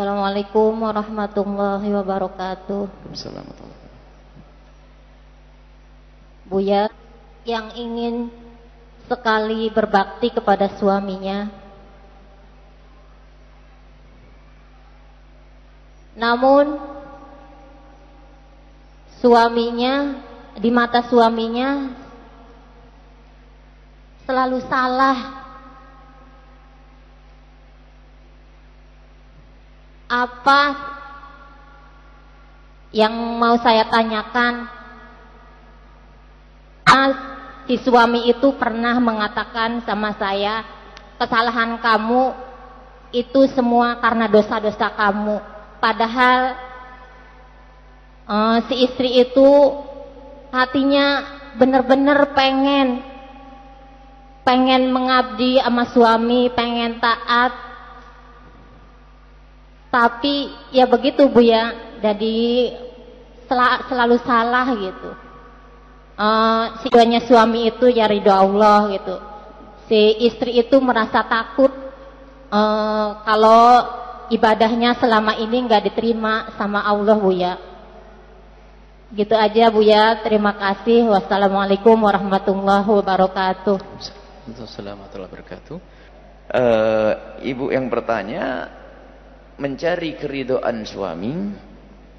Assalamualaikum warahmatullahi wabarakatuh. Assalamualaikum. Buya yang ingin sekali berbakti kepada suaminya. Namun suaminya di mata suaminya selalu salah apa yang mau saya tanyakan? Si suami itu pernah mengatakan sama saya kesalahan kamu itu semua karena dosa-dosa kamu. Padahal uh, si istri itu hatinya benar-benar pengen pengen mengabdi sama suami pengen taat tapi ya begitu Bu ya. Jadi sel selalu salah gitu. Uh, suami itu ya ridho Allah gitu. Si istri itu merasa takut uh, kalau ibadahnya selama ini nggak diterima sama Allah Bu ya. Gitu aja Bu ya. Terima kasih. Wassalamualaikum warahmatullahi wabarakatuh. Assalamualaikum warahmatullahi wabarakatuh. Uh, Ibu yang bertanya mencari keridoan suami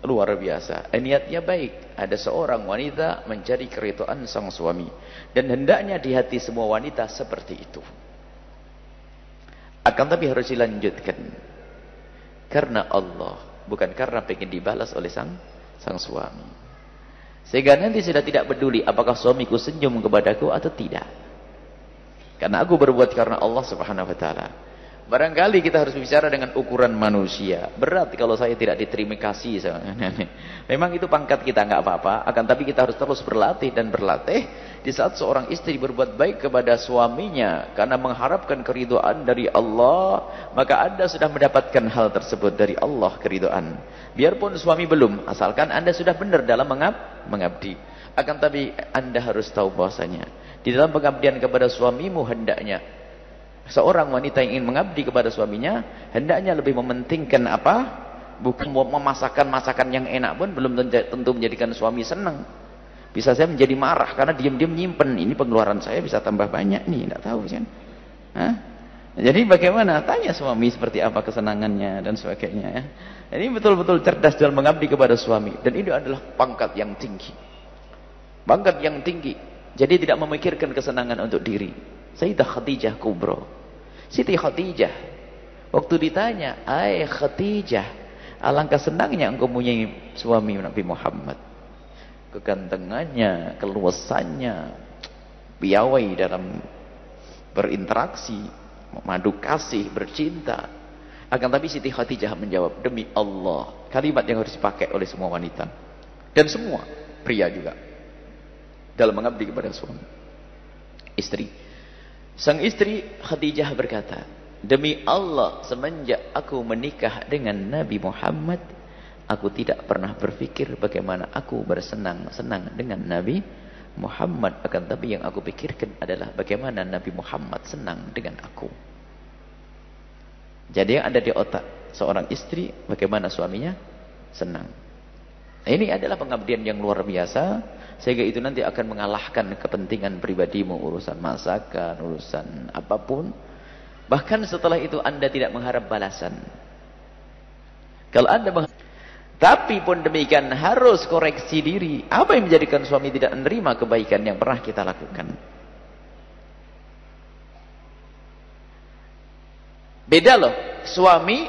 luar biasa. Eh, niatnya baik. Ada seorang wanita mencari keridoan sang suami. Dan hendaknya di hati semua wanita seperti itu. Akan tapi harus dilanjutkan. Karena Allah. Bukan karena pengen dibalas oleh sang sang suami. Sehingga nanti sudah tidak peduli apakah suamiku senyum kepadaku atau tidak. Karena aku berbuat karena Allah subhanahu wa ta'ala. Barangkali kita harus bicara dengan ukuran manusia. Berat kalau saya tidak diterima kasih. Memang itu pangkat kita nggak apa-apa. Akan tapi kita harus terus berlatih dan berlatih. Di saat seorang istri berbuat baik kepada suaminya. Karena mengharapkan keridoan dari Allah. Maka anda sudah mendapatkan hal tersebut dari Allah keridoan. Biarpun suami belum. Asalkan anda sudah benar dalam mengab mengabdi. Akan tapi anda harus tahu bahwasanya. Di dalam pengabdian kepada suamimu hendaknya Seorang wanita yang ingin mengabdi kepada suaminya, hendaknya lebih mementingkan apa? Bukan memasakkan masakan yang enak pun belum tentu menjadikan suami senang. Bisa saya menjadi marah karena diam-diam nyimpen. Ini pengeluaran saya bisa tambah banyak nih, tidak tahu kan? Hah? Jadi bagaimana? Tanya suami seperti apa kesenangannya dan sebagainya ya. Ini betul-betul cerdas dalam mengabdi kepada suami dan ini adalah pangkat yang tinggi. Pangkat yang tinggi. Jadi tidak memikirkan kesenangan untuk diri. Sayyidah Khadijah Kubro. Siti Khadijah. Waktu ditanya, "Ai Khadijah, alangkah senangnya engkau punya suami Nabi Muhammad." Kegantengannya, keluasannya, piawai dalam berinteraksi, madu kasih, bercinta. Akan tapi Siti Khadijah menjawab, "Demi Allah." Kalimat yang harus dipakai oleh semua wanita dan semua pria juga dalam mengabdi kepada suami. Istri Sang istri Khadijah berkata, Demi Allah semenjak aku menikah dengan Nabi Muhammad, aku tidak pernah berpikir bagaimana aku bersenang-senang dengan Nabi Muhammad. Akan tapi yang aku pikirkan adalah bagaimana Nabi Muhammad senang dengan aku. Jadi yang ada di otak seorang istri, bagaimana suaminya senang. Ini adalah pengabdian yang luar biasa sehingga itu nanti akan mengalahkan kepentingan pribadimu, urusan masakan, urusan apa pun. Bahkan setelah itu anda tidak mengharap balasan. Kalau anda mengharap, tapi pun demikian harus koreksi diri. Apa yang menjadikan suami tidak menerima kebaikan yang pernah kita lakukan? Beda loh, suami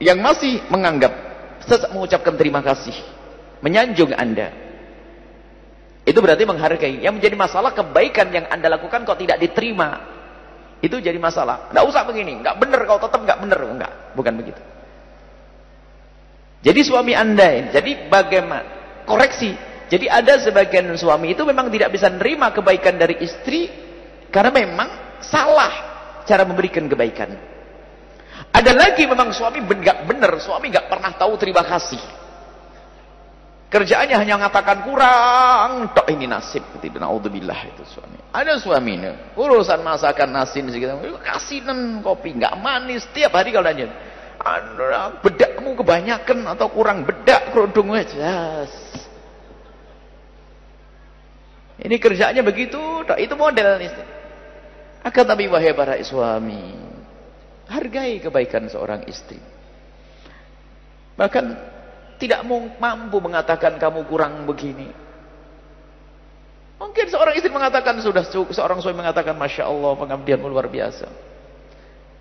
yang masih menganggap sesak mengucapkan terima kasih, menyanjung anda. Itu berarti menghargai. Yang menjadi masalah kebaikan yang anda lakukan kok tidak diterima. Itu jadi masalah. Tidak usah begini. Tidak benar kau tetap tidak benar. Enggak. Bukan begitu. Jadi suami anda. Jadi bagaimana? Koreksi. Jadi ada sebagian suami itu memang tidak bisa menerima kebaikan dari istri. Karena memang salah cara memberikan kebaikan. Ada lagi memang suami enggak benar. Suami enggak pernah tahu terima kasih. Kerjaannya hanya mengatakan kurang, tok ini nasib. Tidak naudzubillah itu suami. Ada suami ini, urusan masakan nasi segitu, kasih kopi, nggak manis tiap hari kalau nanya. bedakmu kebanyakan atau kurang bedak kerudung jelas. Ini kerjanya begitu, itu model nih. Akan tapi wahai para suami, hargai kebaikan seorang istri. Bahkan tidak mampu mengatakan kamu kurang begini. Mungkin seorang istri mengatakan sudah seorang suami mengatakan masya Allah pengabdianmu luar biasa.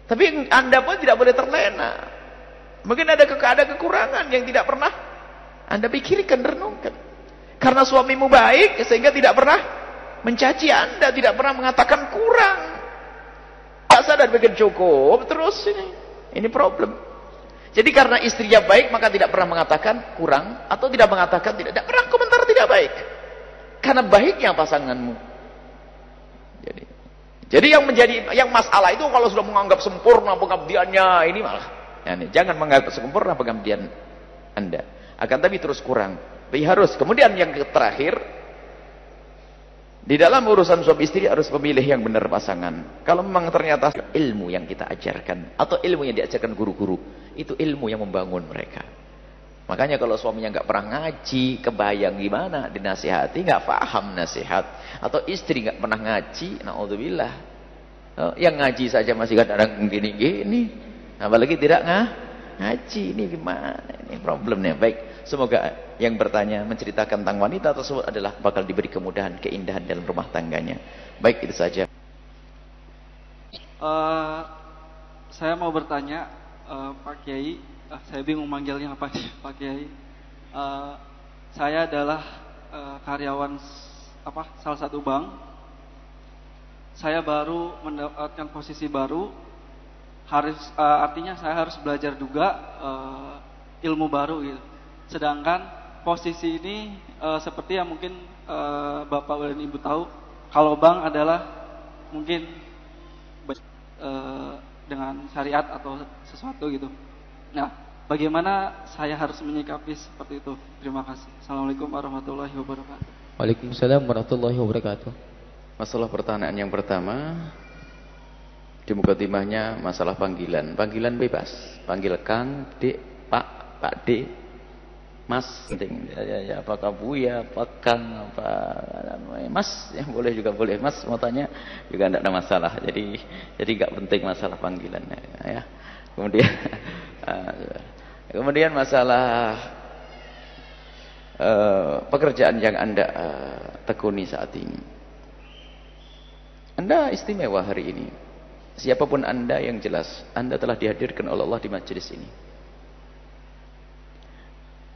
Tapi anda pun tidak boleh terlena. Mungkin ada ada kekurangan yang tidak pernah anda pikirkan renungkan. Karena suamimu baik sehingga tidak pernah mencaci anda, tidak pernah mengatakan kurang. Biasa dan bikin cukup terus ini. Ini problem. Jadi karena istrinya baik maka tidak pernah mengatakan kurang atau tidak mengatakan tidak, tidak pernah komentar tidak baik. Karena baiknya pasanganmu. Jadi jadi yang menjadi yang masalah itu kalau sudah menganggap sempurna pengabdiannya ini malah ya, nih, jangan menganggap sempurna pengabdian Anda. Akan tapi terus kurang. Tapi harus. Kemudian yang terakhir di dalam urusan suami istri harus memilih yang benar pasangan. Kalau memang ternyata ilmu yang kita ajarkan atau ilmu yang diajarkan guru-guru itu ilmu yang membangun mereka. Makanya kalau suaminya nggak pernah ngaji, kebayang gimana dinasihati, nggak paham nasihat. Atau istri nggak pernah ngaji, naudzubillah. Oh, yang ngaji saja masih kadang-kadang gini-gini. Apalagi tidak ngah, ngaji, ini gimana? Ini problemnya. Baik, semoga yang bertanya menceritakan tentang wanita tersebut adalah bakal diberi kemudahan, keindahan dalam rumah tangganya. Baik, itu saja. Uh, saya mau bertanya, uh, Pak Kiai, uh, saya bingung manggilnya apa Pak Kiai. Uh, saya adalah uh, karyawan apa salah satu bank. Saya baru mendapatkan posisi baru. Harus uh, artinya saya harus belajar juga uh, ilmu baru gitu. Sedangkan posisi ini uh, seperti yang mungkin uh, Bapak dan Ibu tahu, kalau bank adalah mungkin uh, dengan syariat atau sesuatu gitu. Nah, bagaimana saya harus menyikapi seperti itu? Terima kasih. Assalamualaikum warahmatullahi wabarakatuh. Waalaikumsalam warahmatullahi wabarakatuh. Masalah pertanyaan yang pertama di muka timahnya masalah panggilan. Panggilan bebas. Panggil Kang, Dik, Pak, Pak D, Mas, penting. Ya, ya, ya, apakah Buya, apa Kang, apa Mas, yang boleh juga boleh. Mas mau tanya juga tidak ada masalah. Jadi jadi nggak penting masalah panggilannya. Ya. Kemudian uh, Kemudian masalah uh, pekerjaan yang Anda uh, tekuni saat ini. Anda istimewa hari ini. Siapa pun Anda yang jelas, Anda telah dihadirkan oleh Allah di majelis ini.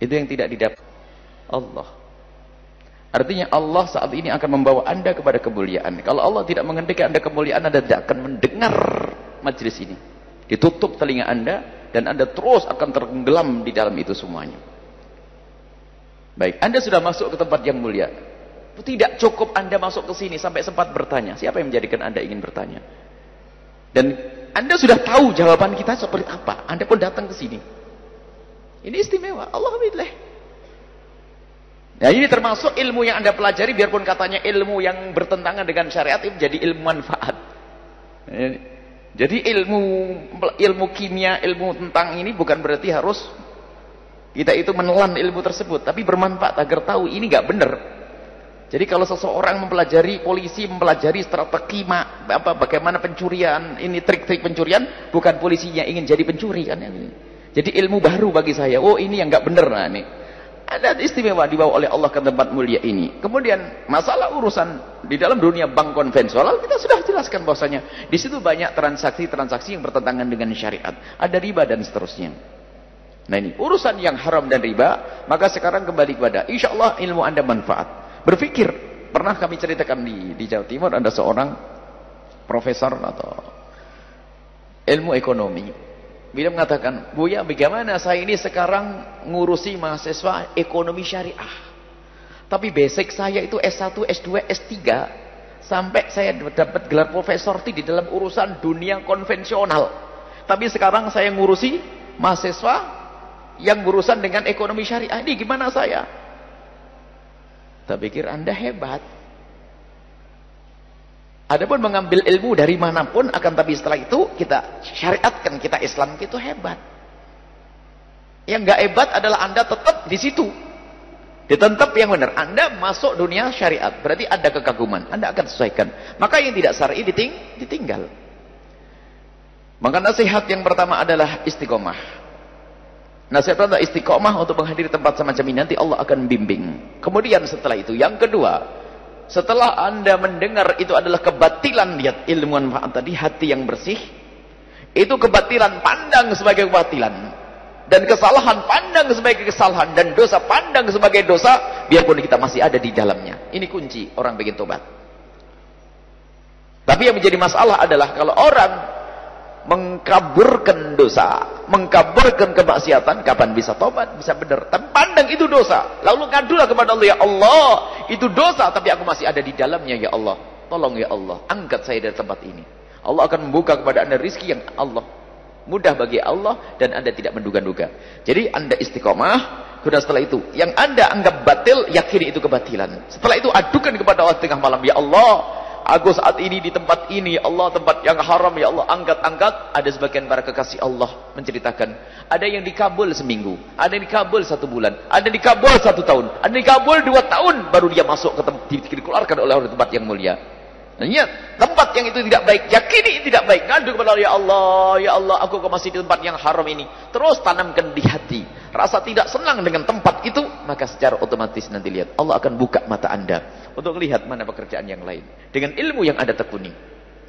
Itu yang tidak didapat Allah. Artinya Allah saat ini akan membawa Anda kepada kemuliaan. Kalau Allah tidak menghentikan Anda kemuliaan, Anda tidak akan mendengar majelis ini. Ditutup telinga Anda, dan Anda terus akan tenggelam di dalam itu semuanya. Baik, Anda sudah masuk ke tempat yang mulia. Tidak cukup Anda masuk ke sini sampai sempat bertanya. Siapa yang menjadikan Anda ingin bertanya? Dan Anda sudah tahu jawaban kita seperti apa. Anda pun datang ke sini. Ini istimewa. Allah billah. Nah ini termasuk ilmu yang anda pelajari biarpun katanya ilmu yang bertentangan dengan syariat itu jadi ilmu manfaat. Jadi ilmu ilmu kimia, ilmu tentang ini bukan berarti harus kita itu menelan ilmu tersebut, tapi bermanfaat agar tahu ini nggak benar. Jadi kalau seseorang mempelajari polisi mempelajari strategi apa bagaimana pencurian, ini trik-trik pencurian, bukan polisinya ingin jadi pencuri kan. Jadi ilmu baru bagi saya. Oh, ini yang nggak benar nah ini. Ada istimewa dibawa oleh Allah ke tempat mulia ini. Kemudian masalah urusan di dalam dunia bank konvensional kita sudah jelaskan bahwasanya di situ banyak transaksi-transaksi yang bertentangan dengan syariat. Ada riba dan seterusnya. Nah ini urusan yang haram dan riba, maka sekarang kembali kepada insya Allah ilmu anda manfaat. Berpikir, pernah kami ceritakan di, di Jawa Timur ada seorang profesor atau ilmu ekonomi Bila mengatakan, Buya bagaimana saya ini sekarang ngurusi mahasiswa ekonomi syariah. Tapi basic saya itu S1, S2, S3. Sampai saya dapat gelar profesor di dalam urusan dunia konvensional. Tapi sekarang saya ngurusi mahasiswa yang berurusan dengan ekonomi syariah. Ini gimana saya? Tak pikir anda hebat. Adapun mengambil ilmu dari mana pun akan tapi setelah itu kita syariatkan kita Islam itu hebat. Yang nggak hebat adalah Anda tetap di situ. Di tempat yang benar. Anda masuk dunia syariat. Berarti ada kekaguman. Anda akan sesuaikan. Maka yang tidak syar'i diting ditinggal. Maka nasihat yang pertama adalah istiqomah. Nasihat pertama istiqomah untuk menghadiri tempat semacam ini. Nanti Allah akan bimbing. Kemudian setelah itu. Yang kedua. Setelah anda mendengar itu adalah kebatilan. Lihat ilmu manfaat tadi. Hati yang bersih. Itu kebatilan. Pandang sebagai kebatilan dan kesalahan pandang sebagai kesalahan dan dosa pandang sebagai dosa biarpun kita masih ada di dalamnya ini kunci orang bikin tobat tapi yang menjadi masalah adalah kalau orang mengkaburkan dosa. Mengkaburkan kemaksiatan. Kapan bisa tobat? Bisa benar. Tapi pandang itu dosa. Lalu ngadulah kepada Allah. Ya Allah itu dosa. Tapi aku masih ada di dalamnya ya Allah. Tolong ya Allah angkat saya dari tempat ini. Allah akan membuka kepada anda rizki yang Allah Mudah bagi Allah dan anda tidak menduga-duga. Jadi anda istiqomah, kemudian setelah itu, yang anda anggap batil, yakini itu kebatilan. Setelah itu adukan kepada Allah tengah malam, Ya Allah, aku saat ini di tempat ini, ya Allah tempat yang haram, Ya Allah, angkat-angkat. Ada sebagian para kekasih Allah menceritakan, ada yang dikabul seminggu, ada yang dikabul satu bulan, ada yang dikabul satu tahun, ada yang dikabul dua tahun, baru dia masuk ke tempat, dikeluarkan oleh orang tempat yang mulia. Ingat, tempat yang itu tidak baik, yakini tidak baik. Ngadu kepada Allah, ya Allah, ya Allah, aku masih di tempat yang haram ini. Terus tanamkan di hati. Rasa tidak senang dengan tempat itu, maka secara otomatis nanti lihat. Allah akan buka mata anda untuk melihat mana pekerjaan yang lain. Dengan ilmu yang ada tekuni.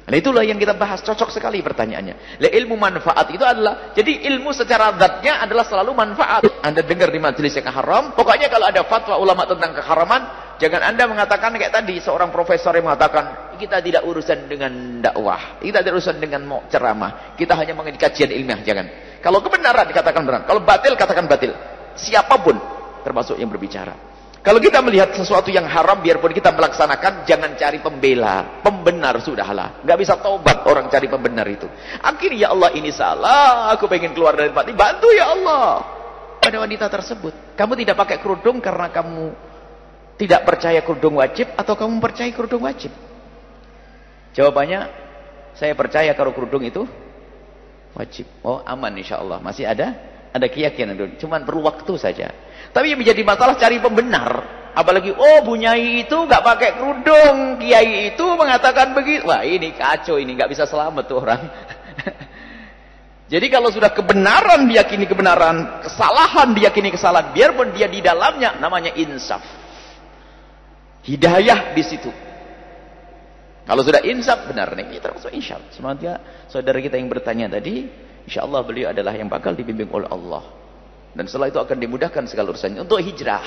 Nah itulah yang kita bahas, cocok sekali pertanyaannya. Lah ilmu manfaat itu adalah, jadi ilmu secara zatnya adalah selalu manfaat. Anda dengar di majelis yang haram, pokoknya kalau ada fatwa ulama tentang keharaman, Jangan anda mengatakan kayak tadi seorang profesor yang mengatakan kita tidak urusan dengan dakwah, kita tidak urusan dengan ceramah, kita hanya mengenai kajian ilmiah. Jangan. Kalau kebenaran dikatakan benar, kalau batil katakan batil. Siapa pun termasuk yang berbicara. Kalau kita melihat sesuatu yang haram, biarpun kita melaksanakan, jangan cari pembela, pembenar sudahlah. Gak bisa taubat orang cari pembenar itu. Akhirnya ya Allah ini salah, aku pengen keluar dari tempat ini, bantu ya Allah. Pada wanita tersebut, kamu tidak pakai kerudung karena kamu tidak percaya kerudung wajib atau kamu percaya kerudung wajib? Jawabannya, saya percaya kalau kerudung itu wajib. Oh aman insya Allah. Masih ada? Ada keyakinan. Cuman perlu waktu saja. Tapi yang menjadi masalah cari pembenar. Apalagi, oh bunyai itu nggak pakai kerudung. Kiai itu mengatakan begitu. Wah ini kacau ini. nggak bisa selamat tuh orang. Jadi kalau sudah kebenaran diyakini kebenaran. Kesalahan diyakini kesalahan. Biarpun dia di dalamnya namanya insaf. Hidayah di situ. Kalau sudah insaf benar nih, termasuk insya Allah. Semoga saudara kita yang bertanya tadi, insya Allah beliau adalah yang bakal dibimbing oleh Allah. Dan setelah itu akan dimudahkan segala urusannya untuk hijrah.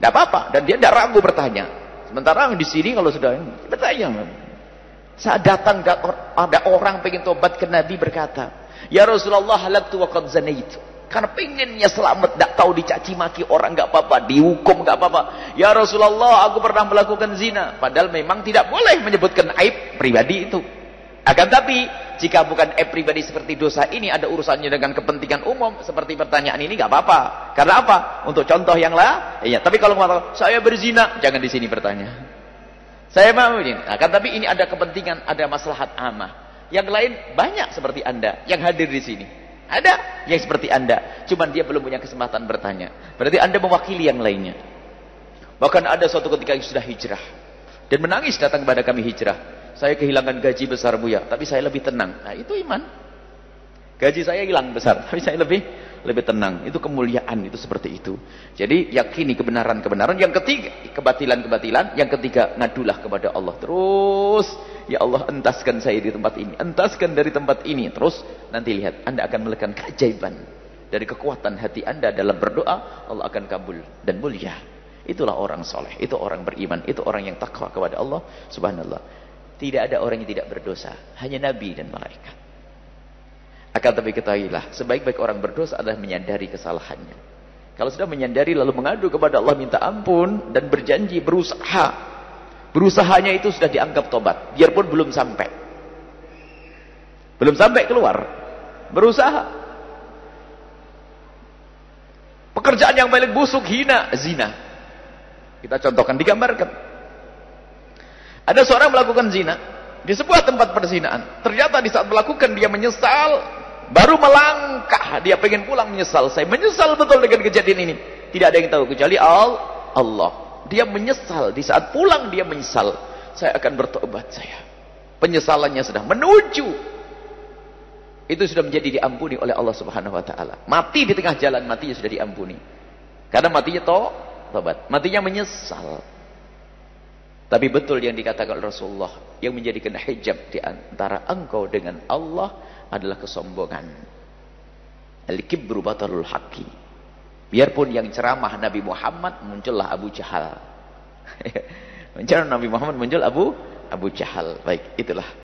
Tidak apa-apa. Dan dia tidak ragu bertanya. Sementara di sini kalau sudah bertanya. Saat datang ada orang pengen tobat ke Nabi berkata, Ya Rasulullah halaktu wa qad zanaitu. Karena pengennya selamat, tidak tahu dicaci maki orang nggak apa-apa, dihukum nggak apa-apa. Ya Rasulullah, aku pernah melakukan zina. Padahal memang tidak boleh menyebutkan aib pribadi itu. Akan tapi, jika bukan aib pribadi seperti dosa ini ada urusannya dengan kepentingan umum seperti pertanyaan ini nggak apa-apa. Karena apa? Untuk contoh yang lah, iya. Tapi kalau mengatakan saya berzina, jangan di sini bertanya. Saya mau ini. Akan tapi ini ada kepentingan, ada maslahat amah. Yang lain banyak seperti anda yang hadir di sini. Ada yang seperti anda. Cuman dia belum punya kesempatan bertanya. Berarti anda mewakili yang lainnya. Bahkan ada suatu ketika yang sudah hijrah. Dan menangis datang kepada kami hijrah. Saya kehilangan gaji besar Buya. Tapi saya lebih tenang. Nah itu iman. Gaji saya hilang besar. Tapi saya lebih lebih tenang. Itu kemuliaan. Itu seperti itu. Jadi yakini kebenaran-kebenaran. Yang ketiga kebatilan-kebatilan. Yang ketiga ngadulah kepada Allah. Terus Ya Allah entaskan saya di tempat ini. Entaskan dari tempat ini. Terus nanti lihat. Anda akan melihat keajaiban. Dari kekuatan hati anda dalam berdoa. Allah akan kabul dan mulia. Itulah orang soleh. Itu orang beriman. Itu orang yang takwa kepada Allah. Subhanallah. Tidak ada orang yang tidak berdosa. Hanya Nabi dan malaikat. Akan tapi ketahuilah. Sebaik-baik orang berdosa adalah menyadari kesalahannya. Kalau sudah menyadari lalu mengadu kepada Allah minta ampun. Dan berjanji berusaha Berusahanya itu sudah dianggap tobat. Biarpun belum sampai. Belum sampai keluar. Berusaha. Pekerjaan yang paling busuk, hina, zina. Kita contohkan, digambarkan. Ada seorang melakukan zina. Di sebuah tempat perzinaan. Ternyata di saat melakukan dia menyesal. Baru melangkah, dia pengen pulang menyesal. Saya menyesal betul dengan kejadian ini. Tidak ada yang tahu kecuali Allah. Dia menyesal. Di saat pulang dia menyesal. Saya akan bertobat saya. Penyesalannya sudah menuju. Itu sudah menjadi diampuni oleh Allah Subhanahu wa taala. Mati di tengah jalan matinya sudah diampuni. Karena matinya to, tobat. Matinya menyesal. Tapi betul yang dikatakan Rasulullah yang menjadikan hijab di antara engkau dengan Allah adalah kesombongan. Al-kibru batalul haqqi. Biarpun yang ceramah Nabi Muhammad muncullah Abu Jahal. Menceramah Nabi Muhammad muncul Abu Abu Jahal. Baik, itulah